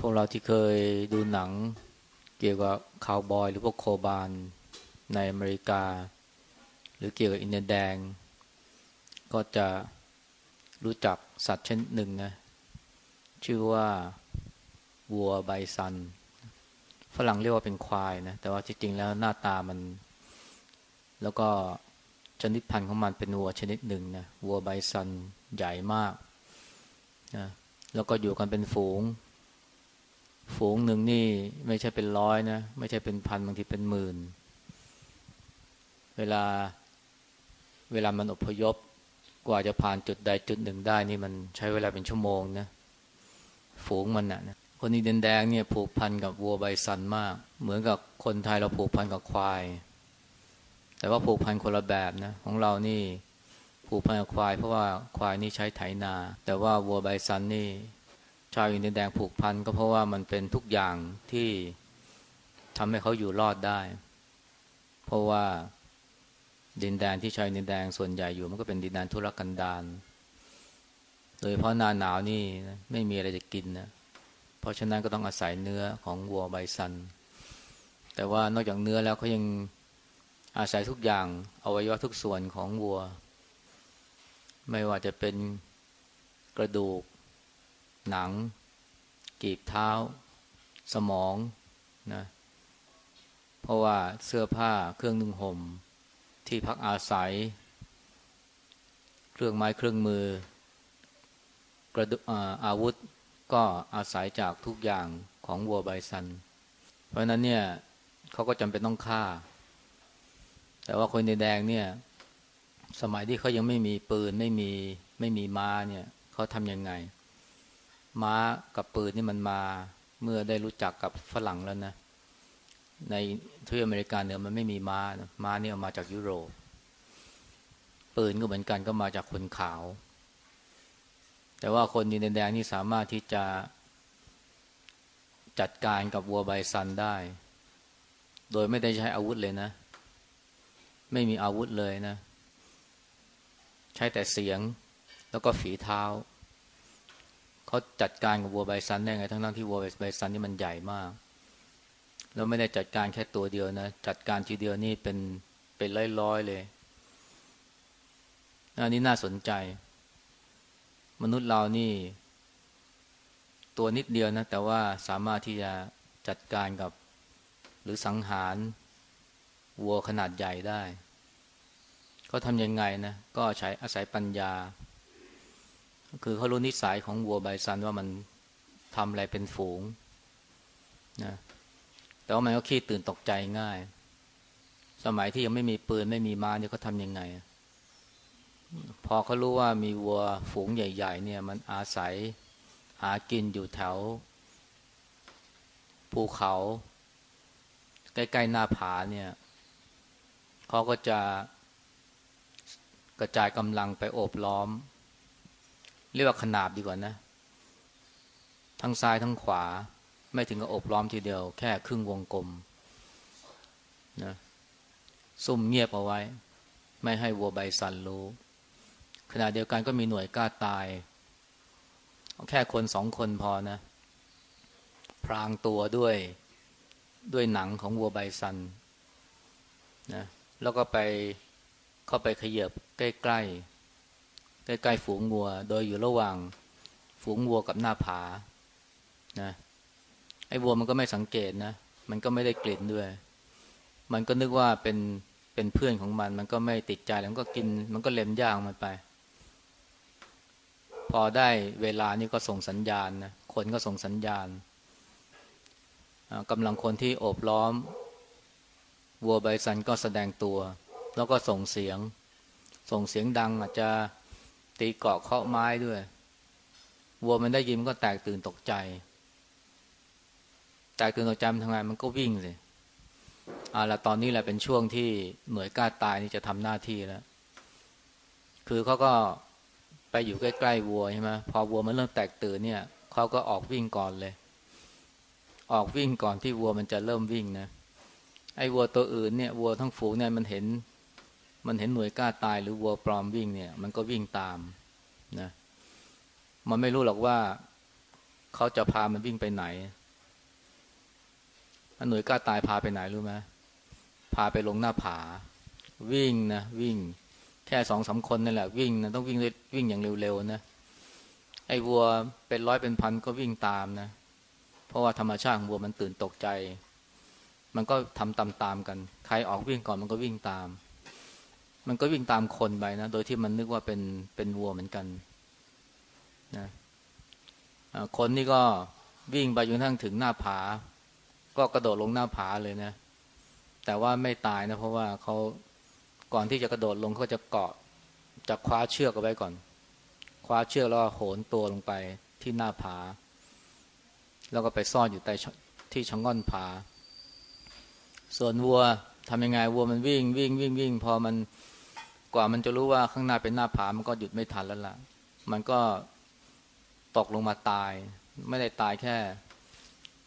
พวกเราที่เคยดูหนังเกี่ยวกับคาวบอย หรือพวกโคบานในอเมริกา หรือเกี่ยวกับอินเดียแดง ก็จะรู้จักสัตว์ชนิดหนึ่งนะชื่อว่าวัวไบซัน ฝรั่งเรียกว่าเป็นควายนะแต่ว่าจริงๆแล้วหน้าตามัน แล้วก็ชนิดพันธุ์ของมันเป็นวัวชนิดหนึ่งนะวัวไบซันใหญ่มากนะแล้วก็อยู่กันเป็นฝูง ฝูงหนึ่งนี่ไม่ใช่เป็นร้อยนะ ไม่ใช่เป็นพันบางทีเป็นหมื่น เวลาเวลามันอพยพกว่าจะผ่านจุดใดจุดหนึ่งได้นี่มันใช้เวลาเป็นชั่วโมงนะฝูงมันนะคนนี้แดงเนี่ยผูกพันกับวัวใบสันมาก เหมือนกับคนไทยเราผูกพันกับควาย แต่ว่าผูกพันคนละแบบนะของเรานี่ผูกพันกับควาย เพราะว่าควายนี่ใช้ไถนา แต่ว่าวัวไบซันนี่ ชาวอินเดียแดงผูกพันก็เพราะว่ามันเป็นทุกอย่างที่ทำให้เขาอยู่รอดได้ เพราะว่าดินแดนที่ชาวอินเดียแดงส่วนใหญ่อยู่มันก็เป็นดินแดนทุรกันดารโดยเพราะหน้าหนาวนี่ไม่มีอะไรจะกินนะเพราะฉะนั้นก็ต้องอาศัยเนื้อของวัวไบซัน แต่ว่านอกจากเนื้อแล้วเขายังอาศัยทุกอย่างอวัยวะทุกส่วนของวัว ไม่ว่าจะเป็นกระดูก หนัง กีบเท้า สมองนะเพราะว่าเสื้อผ้าเครื่องนุ่งหม่ม ที่พักอาศัย เครื่องไม้เครื่องมือกระดูอาวุธก็อาศัยจากทุกอย่างของวัวไบซัน เพราะนั้นเนี่ยเขาก็จำเป็นต้องฆ่า แต่ว่าคนในแดงเนี่ย สมัยที่เขายังไม่มีปืนไม่มีไม่มีม้าเนี่ยเขาทำยังไง ม้ากับปืนนี่มันมาเมื่อได้รู้จักกับฝรั่งแล้วนะ ในทวีปอเมริกาเหนี่ยมันไม่มีม้านะม้านี่เอามาจากยุโรป ปืนก็เหมือนกันก็มาจากคนขาว แต่ว่าคนดินแดงนี่สามารถที่จะจัดการกับวัวไบซันได้ โดยไม่ได้ใช้อาวุธเลยนะ ไม่มีอาวุธเลยนะ ใช้แต่เสียงแล้วก็ฝีเท้า เขาจัดการกับวัวไบซันได้ไง ทั้งนั้นที่วัวไบซันนี่มันใหญ่มาก แล้วไม่ได้จัดการแค่ตัวเดียวนะ จัดการทีเดียวนี่เป็นเป็นร้อยๆเลยอันนี้น่าสนใจ มนุษย์เรานี่ ตัวนิดเดียวนะ แต่ว่าสามารถที่จะจัดการกับ หรือสังหารวัวขนาดใหญ่ได้เขาทำยังไงนะ ก็ใช้อาศัยปัญญา คือเขารู้นิสัยของวัวไบซันว่ามันทำอะไรเป็นฝูงนะแต่ว่ามันก็ขี้ตื่นตกใจง่าย สมัยที่ยังไม่มีปืนไม่มีม้าเนี่ยเขาทำยังไง พอเขารู้ว่ามีวัวฝูงใหญ่ ๆ เนี่ย มันอาศัยหากินอยู่แถว ภูเขา ใกล้ๆหน้าผาเนี่ยเขาก็จะกระจายกำลังไปโอบล้อม เรียกว่าขนาบดีกว่านะ ทั้งซ้ายทั้งขวา ไม่ถึงกับอบล้อมทีเดียว แค่ครึ่งวงกลมนะซุ่มเงียบเอาไว้ ไม่ให้วัวใบสันรู้ขณะเดียวกันก็มีหน่วยกล้าตาย แค่คนสองคนพอนะ พรางตัวด้วยด้วยหนังของวัวใบสันนะแล้วก็ไปเข้าไปขยับใกล้ๆ ใกล้ๆฝูงวัว โดยอยู่ระหว่างฝูงวัวกับหน้าผานะไอ้วัวมันก็ไม่สังเกตนะ มันก็ไม่ได้กลิ่นด้วย มันก็นึกว่าเป็นเป็นเพื่อนของมัน มันก็ไม่ติดใจแล้วก็กิน มันก็เล็มย่างมันไป พอได้เวลานี่ก็ส่งสัญญาณนะคนก็ส่งสัญญาณกำลังคนที่โอบล้อม วัวใบสันก็แสดงตัว แล้วก็ส่งเสียง ส่งเสียงดังอาจจะ ตีเกาะเคาะไม้ด้วยวัวมันได้ยินมันก็แตกตื่นตกใจ แตกตื่นตกใจมันทำไงมันก็วิ่งสิอ่าแล้วตอนนี้แหละเป็นช่วงที่หน่วยกล้าตายนี่จะทำหน้าที่แล้ว คือเขาก็ไปอยู่ใกล้ๆวัวใช่ไหมพอวัวมันเริ่มแตกตื่นเนี่ยเขาก็ออกวิ่งก่อนเลย ออกวิ่งก่อนที่วัวมันจะเริ่มวิ่งนะไอ้วัวตัวอื่นเนี่ยวัวทั้งฝูงเนี่ยมันเห็น มันเห็นหน่วยกล้าตายหรือวัวปลอมวิ่งเนี่ย มันก็วิ่งตามนะ มันไม่รู้หรอกว่าเขาจะพามันวิ่งไปไหนหน่วยกล้าตายพาไปไหนรู้ไหมพาไปลงหน้าผา วิ่งนะวิ่ง แค่สองสาคนนั่นแหละวิ่งนะต้องวิ่งวิ่งอย่างเร็วๆนะไอ้วัวเป็นร้อยเป็นพันก็วิ่งตามนะ เพราะว่าธรรมชาติของวัวมันตื่นตกใจ มันก็ทำตามๆกัน ใครออกวิ่งก่อนมันก็วิ่งตาม มันก็วิ่งตามคนไปนะ โดยที่มันนึกว่าเป็นเป็นวัวเหมือนกันนะคนนี่ก็วิ่งไปจนทั้งถึงหน้าผา ก็กระโดดลงหน้าผาเลยนะ แต่ว่าไม่ตายนะ เพราะว่าเขาก่อนที่จะกระโดดลงเขาจะเกาะจะคว้าเชือกเอาไว้ก่อน คว้าเชือกแล้วโหนตัวลงไปที่หน้าผา แล้วก็ไปซ่อนอยู่ใต้ที่ช่องง่อนผา ส่วนวัวทำยังไงวัวมันวิ่งวิ่งวิ่งวิ่งพอมัน กว่ามันจะรู้ว่าข้างหน้าเป็นหน้าผา มันก็หยุดไม่ทันแล้วล่ะ มันก็ตกลงมาตาย ไม่ได้ตายแค่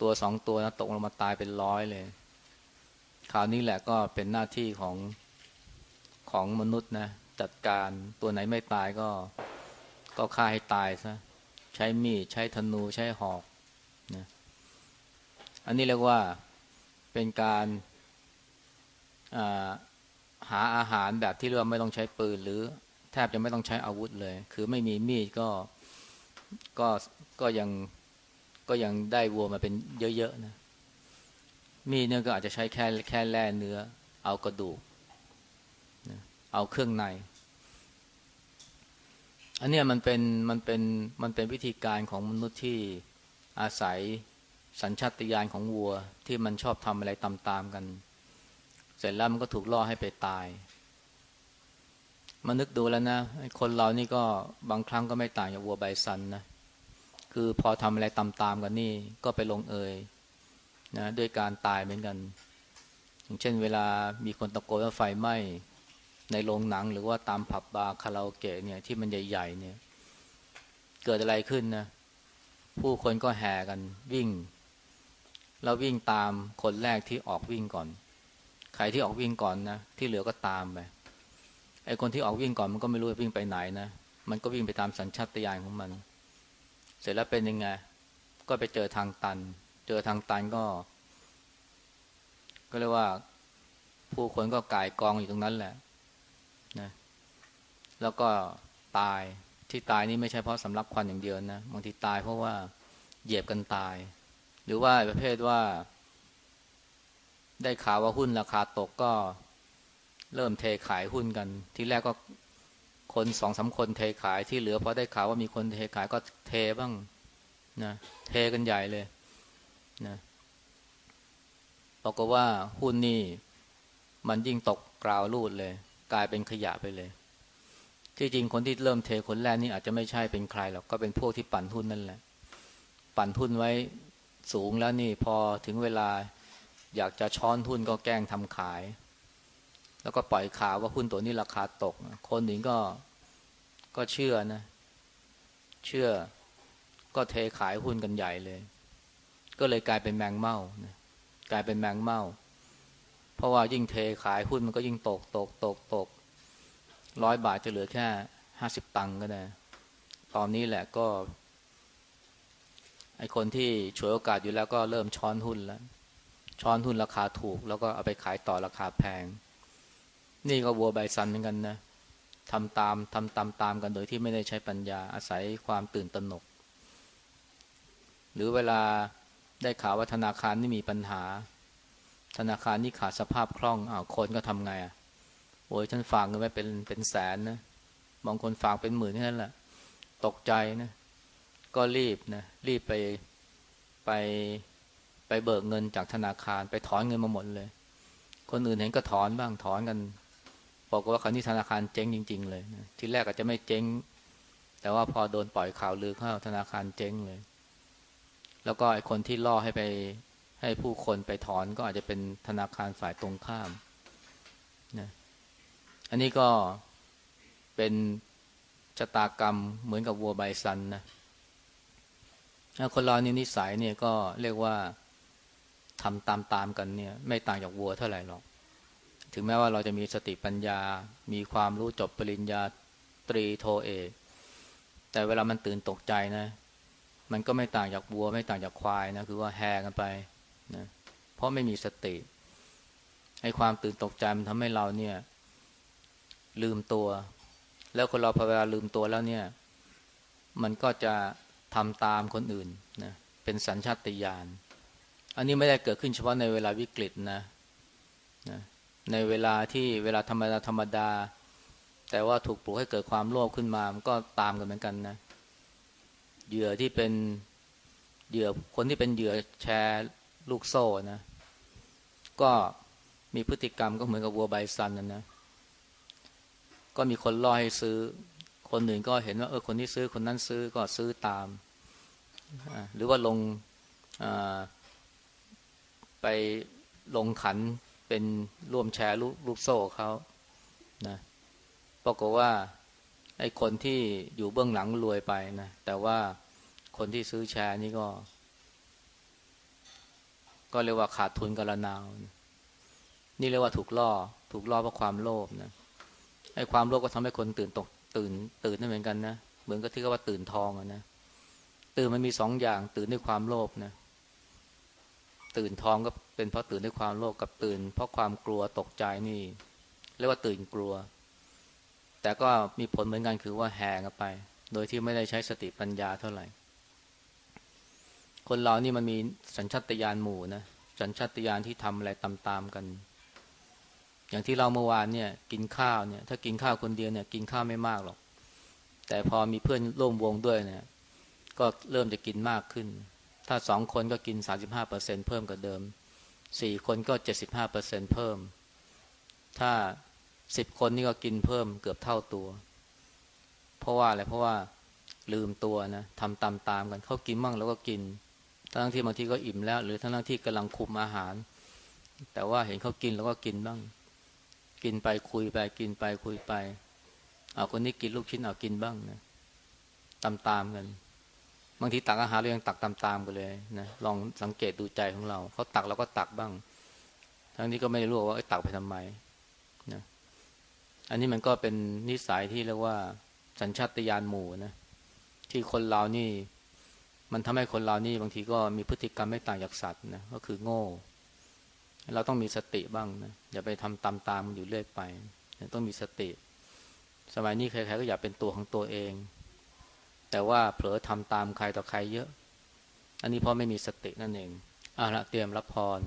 ตัวสองตัวนะตกลงมาตายเป็นร้อยเลย คราวนี้แหละก็เป็นหน้าที่ของของมนุษย์นะ จัดการตัวไหนไม่ตายก็ ก็ฆ่าให้ตายซะใช้มีดใช้ธนูใช้หอกนะอันนี้เรียกว่าเป็นการ หาอาหารแบบที่เรียกว่าไม่ต้องใช้ปืน หรือแทบจะไม่ต้องใช้อาวุธเลย คือไม่มีมีดก็ก็ก็ยังก็ยังได้วัวมาเป็นเยอะๆนะมีดเนี่ยก็อาจจะใช้แค่แค่แล่เนื้อ เอากระดูกเอาเครื่องใน อันนี้มันเป็นมันเป็นมันเป็นวิธีการของมนุษย์ที่อาศัยสัญชาตญาณของวัวที่มันชอบทำอะไรตามๆกัน เสร็จแล้วมันก็ถูกล่อให้ไปตายมานึกดูแล้วนะคนเรานี่ก็บางครั้งก็ไม่ต่างจากวัวใบซันนะคือพอทำอะไรตามๆกันนี่ก็ไปลงเอยนะด้วยการตายเหมือนกัน อย่างเช่นเวลามีคนตะโกนว่าไฟไหม้ในโรงหนังหรือว่าตามผับบาร์คาราโอเกะเนี่ยที่มันใหญ่ๆเนี่ย เกิดอะไรขึ้นนะ ผู้คนก็แห่กันวิ่ง แล้ววิ่งตามคนแรกที่ออกวิ่งก่อน ใครที่ออกวิ่งก่อนนะที่เหลือก็ตามไปไอ้คนที่ออกวิ่งก่อนมันก็ไม่รู้วิ่งไปไหนนะมันก็วิ่งไปตามสัญชาตญาณของมัน เสร็จแล้วเป็นยังไง ก็ไปเจอทางตัน เจอทางตันก็ ก็เรียกว่า ผู้คนก็กายกองอยู่ตรงนั้นแหละนะแล้วก็ตายที่ตายนี่ไม่ใช่เพราะสำลักควันอย่างเดียวนะบางทีตายเพราะว่าเหยียบกันตาย หรือว่าประเภทว่า ได้ข่าวว่าหุ้นราคาตกก็เริ่มเทขายหุ้นกัน ทีแรกก็คนสองสาคนเทขายที่เหลือพอได้ข่าวว่ามีคนเทขายก็เทบ้างนะเทกันใหญ่เลยนะบอกว่าหุ้นนี่มันยิ่งตกกราวรูดเลย กลายเป็นขยะไปเลย ที่จริงคนที่เริ่มเทคนแรกนี่อาจจะไม่ใช่เป็นใครหรอกก็เป็นพวกที่ปั่นหุ้นนั่นแหละ ปั่นหุ้นไว้สูงแล้วนี่พอถึงเวลา อยากจะช้อนหุ้นก็แกล้งทำขาย แล้วก็ปล่อยข่าวว่าหุ้นตัวนี้ราคาตก คนหนึ่งก็ก็เชื่อนะ เชื่อก็เทขายหุ้นกันใหญ่เลย ก็เลยกลายเป็นแมงเม่านกลายเป็นแมงเม่า เพราะว่ายิ่งเทขายหุ้นมันก็ยิ่งตกตกตกตกร้อยบาทจะเหลือแค่ห้าสิบตังค์ก็ได้ ตอนนี้แหละก็ ไอคนที่ฉวยโอกาสอยู่แล้วก็เริ่มช้อนหุ้นแล้ว ช้อนหุ้นราคาถูก แล้วก็เอาไปขายต่อราคาแพง นี่ก็วัวใบซันเหมือนกันนะทำตามทำตามตามกันโดยที่ไม่ได้ใช้ปัญญาอาศัยความตื่นตระหนก หรือเวลาได้ข่าวว่าธนาคารนี่มีปัญหา ธนาคารนี่ขาดสภาพคล่องอ้าวคนก็ทำไงอะโอ้ยฉันฝากเงินไว้เป็นเป็นแสนนะบางคนฝากเป็นหมื่นแค่นั้นแหละตกใจนะ ก็รีบนะรีบไปไป ไปเบิกเงินจากธนาคาร ไปถอนเงินมาหมดเลย คนอื่นเห็นก็ถอนบ้างถอนกันบอกว่าคราวนี้ธนาคารเจ๊งจริง ๆ เลยนะทีแรกอาจจะไม่เจ๊ง แต่ว่าพอโดนปล่อยข่าวลือเข้าธนาคารเจ๊งเลย แล้วก็ไอ้คนที่ล่อให้ไปให้ผู้คนไปถอนก็อาจจะเป็นธนาคารฝ่ายตรงข้ามนะอันนี้ก็เป็นชะตากรรมเหมือนกับวัวใบซันนะคนเรานี่นิสัยเนี่ยก็เรียกว่า ทำตามๆกันเนี่ย ไม่ต่างจากวัวเท่าไหร่หรอก ถึงแม้ว่าเราจะมีสติปัญญา มีความรู้จบปริญญาตรีโทเอกแต่เวลามันตื่นตกใจนะ มันก็ไม่ต่างจากวัว ไม่ต่างจากควายนะ คือว่าแห่กันไปนะเพราะไม่มีสติไอ้ความตื่นตกใจมันทำให้เราเนี่ย ลืมตัว แล้วคนเราพอเวลาลืมตัวแล้วเนี่ย มันก็จะทำตามคนอื่นนะเป็นสัญชาตญาณ อันนี้ไม่ได้เกิดขึ้นเฉพาะในเวลาวิกฤตนะนะในเวลาที่เวลาธรรมดาธรรมดา แต่ว่าถูกปลุกให้เกิดความโลภขึ้นมา มันก็ตามกันเหมือนกันนะเหยื่อที่เป็นเหยื่อคนที่เป็นเหยื่อแชร์ลูกโซ่นะ ก็มีพฤติกรรมก็เหมือนกับวัวใบซันนะนะ ก็มีคนล่อให้ซื้อ คนอื่นก็เห็นว่าเออคนที่ซื้อคนนั้นซื้อก็ซื้อตาม หรือว่าลง ไปลงขันเป็นร่วมแชร์ลูกโซ่เขานะปรากฏว่าไอ้คนที่อยู่เบื้องหลังรวยไปนะแต่ว่าคนที่ซื้อแชร์นี่ก็ ก็เรียกว่าขาดทุนกระนาว นี่เรียกว่าถูกล่อ ถูกล่อเพราะความโลภนะไอ้ความโลภก็ทำให้คนตื่นตกตื่น ตื่นได้เหมือนกันนะเหมือนกับที่เขาว่าตื่นทองอนะตื่นมันมีสองอย่าง ตื่นด้วยความโลภนะ ตื่นท้องก็เป็นเพราะตื่นด้วยความโลภกับตื่น เพราะความกลัวตกใจนี่เรียกว่าตื่นกลัว แต่ก็มีผลเหมือนกันคือว่าแห่กันไป โดยที่ไม่ได้ใช้สติปัญญาเท่าไหร่ คนเรานี่มันมีสัญชาตญาณหมู่นะสัญชาตญาณที่ทำอะไรตามๆกัน อย่างที่เราเมื่อวานเนี่ยกินข้าวเนี่ย ถ้ากินข้าวคนเดียวเนี่ย กินข้าวไม่มากหรอก แต่พอมีเพื่อนร่วมวงด้วยเนี่ย ก็เริ่มจะกินมากขึ้น ถ้าสองคนก็กินสาสิบห้าเปอร์เซ็นเพิ่มกว่าเดิมสี่คนก็เจ็ดสิบห้าเปอร์เซ็นเพิ่ม ถ้าสิบคนนี่ก็กินเพิ่มเกือบเท่าตัว เพราะว่าอะไรเพราะว่าลืมตัวนะทำตามๆกันเขากินมั่งแล้วก็กิน ทั้งที่บางทีก็อิ่มแล้ว หรือทั้งที่กำลังคุมอาหาร แต่ว่าเห็นเขากินแล้วก็กินบ้าง กินไปคุยไปกินไปคุยไป เอาคนนี้กินลูกชิ้นเอากินบ้างนะตามตามกัน บางทีตักอาหารเรายังตักตามตามกันเลยนะลองสังเกตดูใจของเราเขาตักเราก็ตักบ้าง ทั้งนี้ก็ไม่รู้ว่าไอ้ตักไปทำไมนะอันนี้มันก็เป็นนิสัยที่เรียกว่า สัญชาตญาณหมู่นะที่คนเรานี่ มันทำให้คนเรานี่บางทีก็มีพฤติกรรมไม่ต่างจากสัตว์นะก็คือโง่ เราต้องมีสติบ้างนะอย่าไปทำตามตามอยู่เรื่อยไป ต้องมีสติ สมัยนี้ใครๆก็อยากเป็นตัวของตัวเอง แต่ว่าเผลอทำตามใครต่อใครเยอะ อันนี้เพราะไม่มีสตินั่นเองอะละเตรียมรับพร